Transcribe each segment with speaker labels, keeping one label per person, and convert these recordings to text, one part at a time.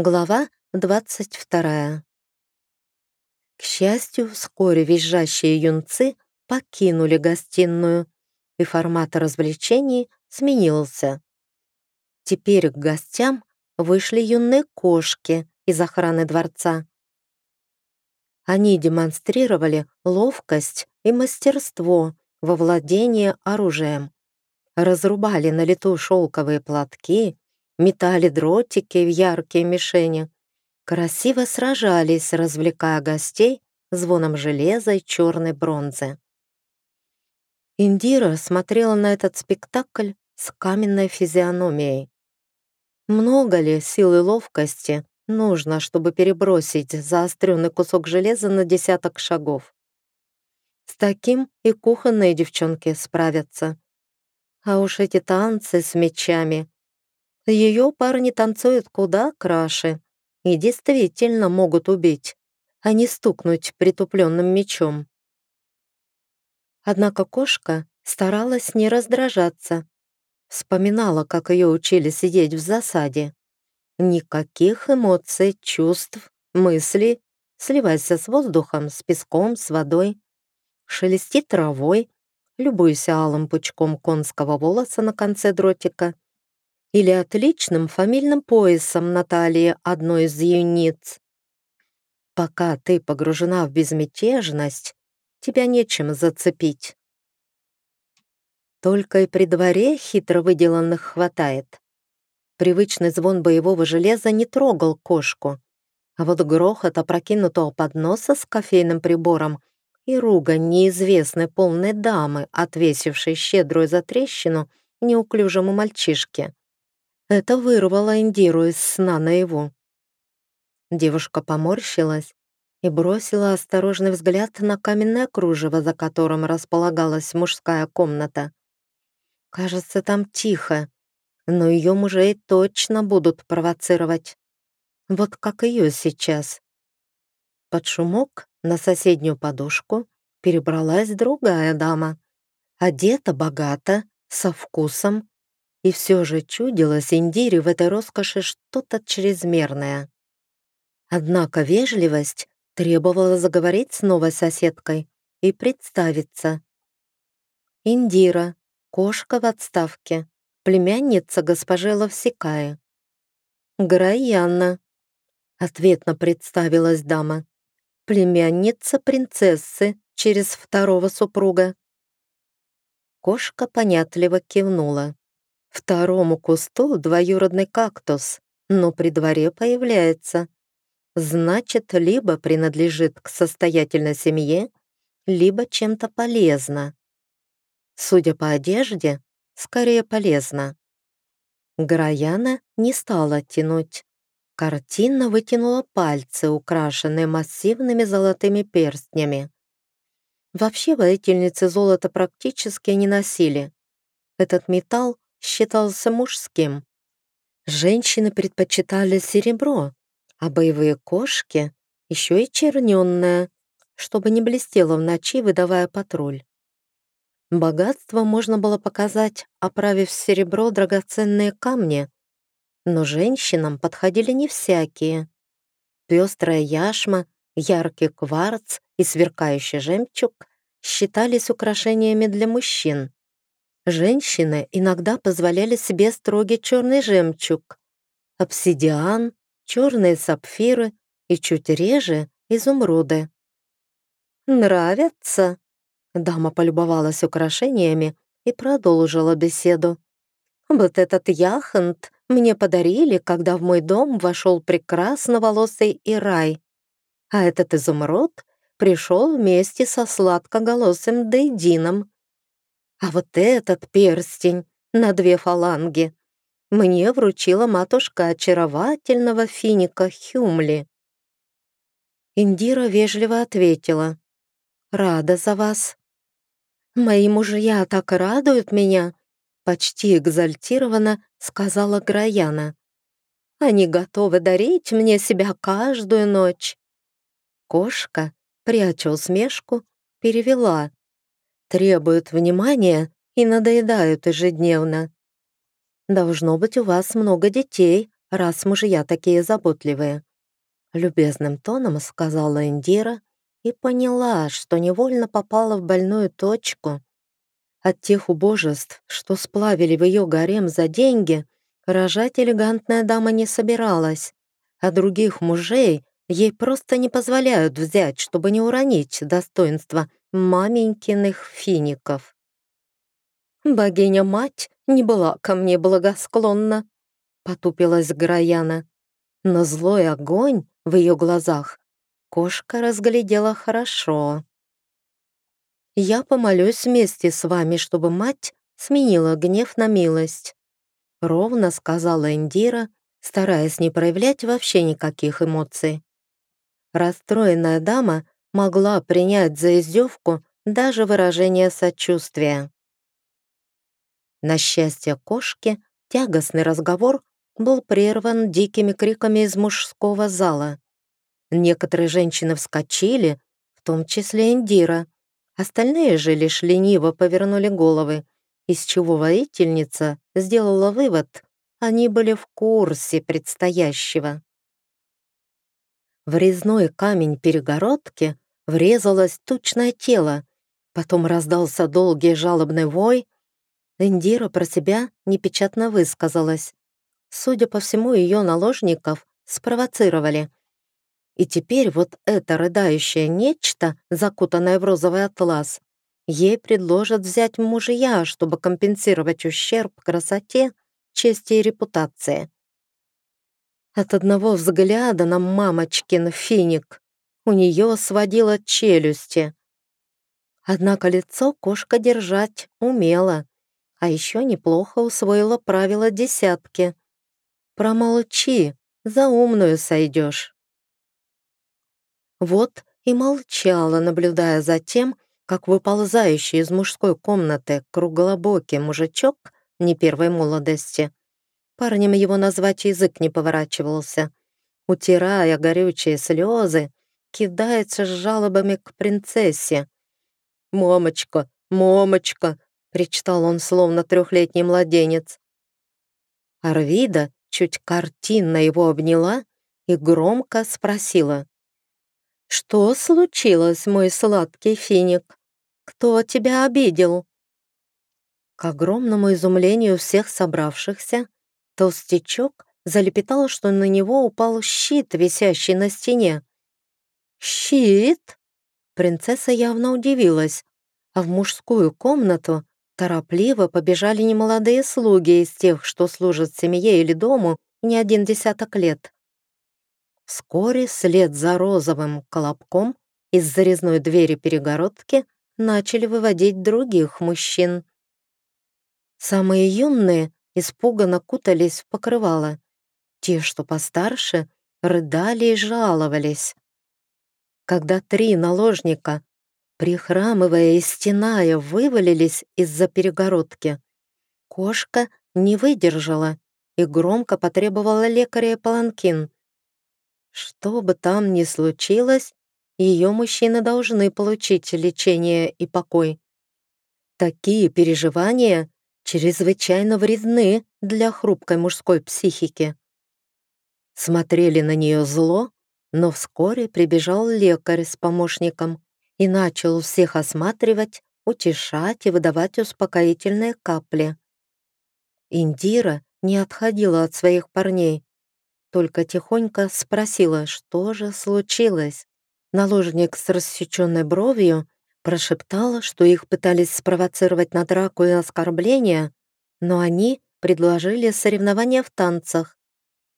Speaker 1: Глава двадцать вторая. К счастью, вскоре визжащие юнцы покинули гостиную, и формат развлечений сменился. Теперь к гостям вышли юные кошки из охраны дворца. Они демонстрировали ловкость и мастерство во владении оружием, разрубали на лету шелковые платки, метали дротики в яркие мишени, красиво сражались, развлекая гостей звоном железа и черной бронзы. Индира смотрела на этот спектакль с каменной физиономией. Много ли сил и ловкости нужно, чтобы перебросить заостренный кусок железа на десяток шагов? С таким и кухонные девчонки справятся. А уж эти танцы с мечами ее парни танцуют куда краше и действительно могут убить, а не стукнуть притупленным мечом. Однако кошка старалась не раздражаться. Вспоминала, как ее учили сидеть в засаде. Никаких эмоций, чувств, мыслей. Сливайся с воздухом, с песком, с водой. Шелести травой, любуйся алым пучком конского волоса на конце дротика — или отличным фамильным поясом на талии одной из юниц. Пока ты погружена в безмятежность, тебя нечем зацепить. Только и при дворе хитро выделанных хватает. Привычный звон боевого железа не трогал кошку, а вот грохот опрокинутого подноса с кофейным прибором и ругань неизвестной полной дамы, отвесившей щедрую затрещину неуклюжему мальчишке, это вырвало Индиру из сна наяву. Девушка поморщилась и бросила осторожный взгляд на каменное кружево, за которым располагалась мужская комната. Кажется, там тихо, но ее мужей точно будут провоцировать. Вот как ее сейчас. Под шумок на соседнюю подушку перебралась другая дама. Одета богато, со вкусом, и все же чудилось Индире в этой роскоши что-то чрезмерное. Однако вежливость требовала заговорить с новой соседкой и представиться. Индира, кошка в отставке, племянница госпожи Лавсикая. Граяна, ответно представилась дама, племянница принцессы через второго супруга. Кошка понятливо кивнула. Второму кусту двоюродный кактус, но при дворе появляется. Значит, либо принадлежит к состоятельной семье, либо чем-то полезно. Судя по одежде, скорее полезно. Граяна не стала тянуть. Картина вытянула пальцы, украшенные массивными золотыми перстнями. Вообще воительницы золото практически не носили. Этот металл считался мужским. Женщины предпочитали серебро, а боевые кошки еще и черненное, чтобы не блестело в ночи, выдавая патруль. Богатство можно было показать, оправив серебро драгоценные камни, но женщинам подходили не всякие. Пестрая яшма, яркий кварц и сверкающий жемчуг считались украшениями для мужчин. Женщины иногда позволяли себе строгий черный жемчуг, обсидиан, черные сапфиры и чуть реже изумруды. «Нравятся?» Дама полюбовалась украшениями и продолжила беседу. «Вот этот яхонт мне подарили, когда в мой дом вошел прекрасно волосый Ирай, а этот изумруд пришел вместе со сладкоголосым Дейдином. А вот этот перстень на две фаланги мне вручила матушка очаровательного финика Хюмли. Индира вежливо ответила. «Рада за вас». «Мои мужья так радуют меня», почти экзальтированно сказала Граяна. «Они готовы дарить мне себя каждую ночь». Кошка, пряча усмешку, перевела требуют внимания и надоедают ежедневно. Должно быть у вас много детей, раз мужья такие заботливые. Любезным тоном сказала Индира и поняла, что невольно попала в больную точку. От тех убожеств, что сплавили в ее гарем за деньги, рожать элегантная дама не собиралась, а других мужей ей просто не позволяют взять, чтобы не уронить достоинство маменькиных фиников. «Богиня-мать не была ко мне благосклонна», — потупилась Граяна. Но злой огонь в ее глазах кошка разглядела хорошо. «Я помолюсь вместе с вами, чтобы мать сменила гнев на милость», — ровно сказала Индира, стараясь не проявлять вообще никаких эмоций. Расстроенная дама могла принять за издевку даже выражение сочувствия. На счастье кошки, тягостный разговор был прерван дикими криками из мужского зала. Некоторые женщины вскочили, в том числе Индира. Остальные же лишь лениво повернули головы, из чего воительница сделала вывод, они были в курсе предстоящего. В резной камень перегородки врезалось тучное тело, потом раздался долгий жалобный вой. Индира про себя непечатно высказалась. Судя по всему, ее наложников спровоцировали. И теперь вот это рыдающее нечто, закутанное в розовый атлас, ей предложат взять мужья, чтобы компенсировать ущерб красоте, чести и репутации. От одного взгляда на мамочкин финик у нее сводило челюсти. Однако лицо кошка держать умела, а еще неплохо усвоила правила десятки. Промолчи, за умную сойдешь. Вот и молчала, наблюдая за тем, как выползающий из мужской комнаты круглобокий мужичок не первой молодости, парнем его назвать язык не поворачивался, утирая горючие слезы, кидается с жалобами к принцессе. «Мамочка, мамочка!» — причитал он, словно трехлетний младенец. Арвида чуть картинно его обняла и громко спросила. «Что случилось, мой сладкий финик? Кто тебя обидел?» К огромному изумлению всех собравшихся, толстячок залепетал, что на него упал щит, висящий на стене. «Щит?» Принцесса явно удивилась, а в мужскую комнату Торопливо побежали немолодые слуги из тех, что служат семье или дому не один десяток лет. Вскоре след за розовым колобком из зарезной двери перегородки начали выводить других мужчин. Самые юные испуганно кутались в покрывало. Те, что постарше, рыдали и жаловались. Когда три наложника прихрамывая и стеная, вывалились из-за перегородки. Кошка не выдержала и громко потребовала лекаря паланкин. Что бы там ни случилось, ее мужчины должны получить лечение и покой. Такие переживания чрезвычайно вредны для хрупкой мужской психики. Смотрели на нее зло, но вскоре прибежал лекарь с помощником и начал всех осматривать, утешать и выдавать успокоительные капли. Индира не отходила от своих парней, только тихонько спросила, что же случилось. Наложник с рассеченной бровью прошептала, что их пытались спровоцировать на драку и оскорбления, но они предложили соревнования в танцах.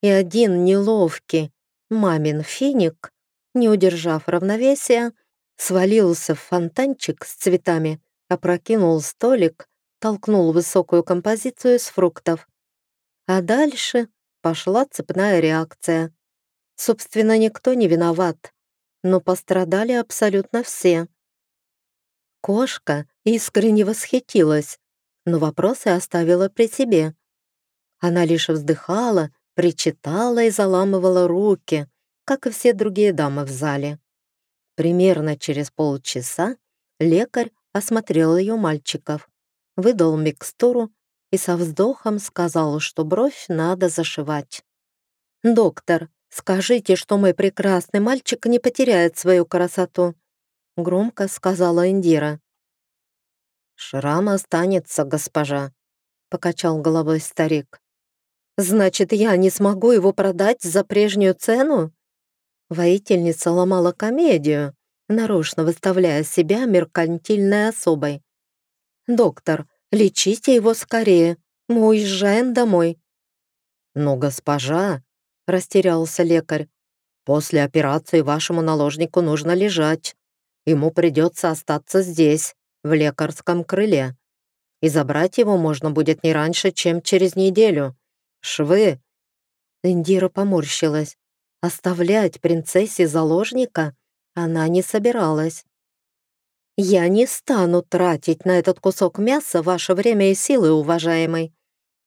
Speaker 1: И один неловкий, мамин финик, не удержав равновесия, свалился в фонтанчик с цветами, опрокинул столик, толкнул высокую композицию из фруктов. А дальше пошла цепная реакция. Собственно, никто не виноват, но пострадали абсолютно все. Кошка искренне восхитилась, но вопросы оставила при себе. Она лишь вздыхала, причитала и заламывала руки, как и все другие дамы в зале. Примерно через полчаса лекарь осмотрел ее мальчиков, выдал микстуру и со вздохом сказал, что бровь надо зашивать. «Доктор, скажите, что мой прекрасный мальчик не потеряет свою красоту», громко сказала Индира. «Шрам останется, госпожа», — покачал головой старик. «Значит, я не смогу его продать за прежнюю цену?» Воительница ломала комедию, нарочно выставляя себя меркантильной особой. «Доктор, лечите его скорее, мы уезжаем домой». «Но, госпожа», — растерялся лекарь, «после операции вашему наложнику нужно лежать. Ему придется остаться здесь, в лекарском крыле. И забрать его можно будет не раньше, чем через неделю. Швы!» Индира поморщилась. Оставлять принцессе заложника она не собиралась. «Я не стану тратить на этот кусок мяса ваше время и силы, уважаемый»,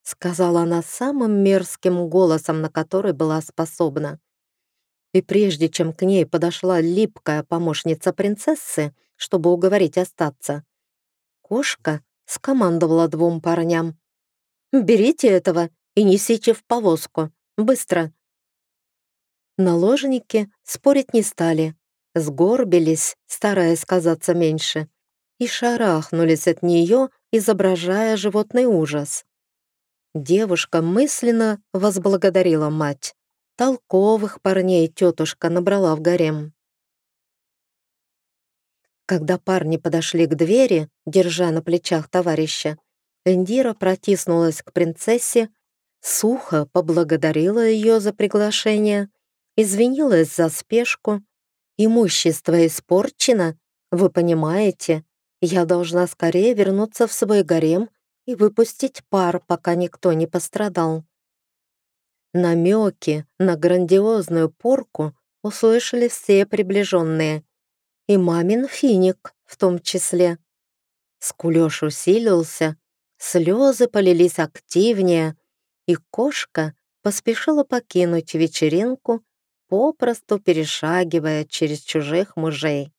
Speaker 1: сказала она самым мерзким голосом, на который была способна. И прежде чем к ней подошла липкая помощница принцессы, чтобы уговорить остаться. Кошка скомандовала двум парням. «Берите этого и несите в повозку. Быстро!» Наложники спорить не стали, сгорбились, стараясь казаться меньше, и шарахнулись от нее, изображая животный ужас. Девушка мысленно возблагодарила мать. Толковых парней тетушка набрала в гарем. Когда парни подошли к двери, держа на плечах товарища, Эндира протиснулась к принцессе, сухо поблагодарила ее за приглашение, извинилась за спешку. «Имущество испорчено, вы понимаете? Я должна скорее вернуться в свой гарем и выпустить пар, пока никто не пострадал». Намеки на грандиозную порку услышали все приближенные, и мамин финик в том числе. Скулёж усилился, слезы полились активнее, и кошка поспешила покинуть вечеринку, попросту перешагивая через чужих мужей.